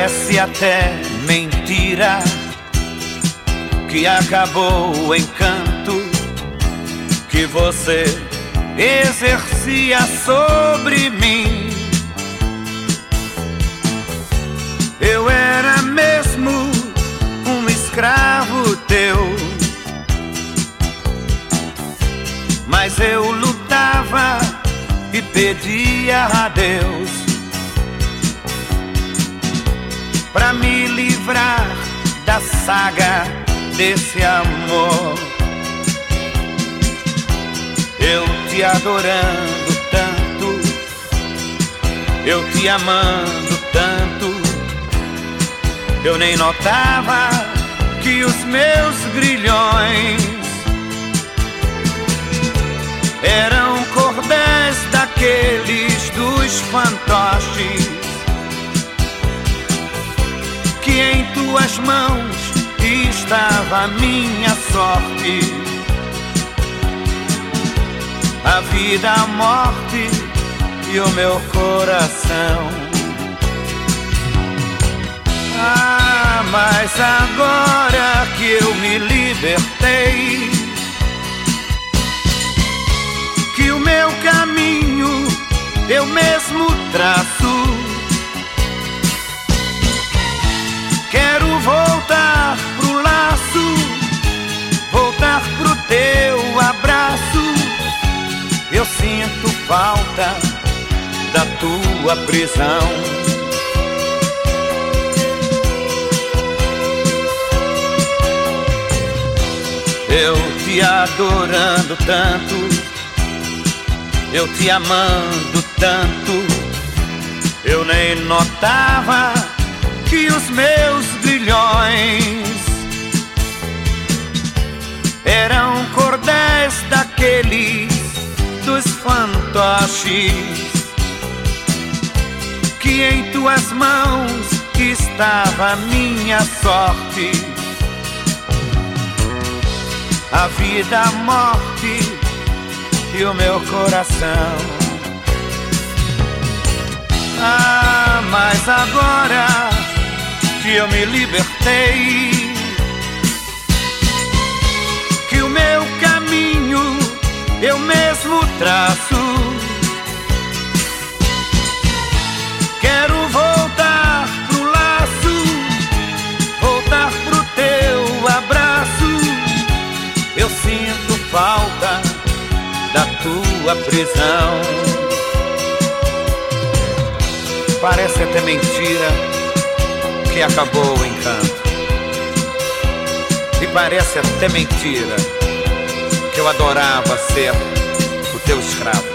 Parece até mentira que acabou o encanto que você exercia sobre mim. Eu era mesmo um escravo teu, mas eu lutava e pedia a Deus para me livrar da saga desse amor. Eu te adorando tanto, eu te amando tanto, eu nem notava que os meus grilhões eram cordéis daqueles dos fantoches que em tuas mãos estava a minha sorte. A vida, a morte e o meu coração. Ah, mas agora que eu me libertei, que o meu caminho eu mesmo traço falta da tua prisão. Eu te adorando tanto, eu te amando tanto, eu nem notava que os meus grilhões eram cordéis daqueles dos fantoches que em tuas mãos estava minha sorte, a vida, a morte e o meu coração. Ah, mas agora que eu me libertei. Que o meu caminho eu mesmo traço. Falta da tua prisão. Parece até mentira que acabou o encanto. E parece até mentira que eu adorava ser o teu escravo.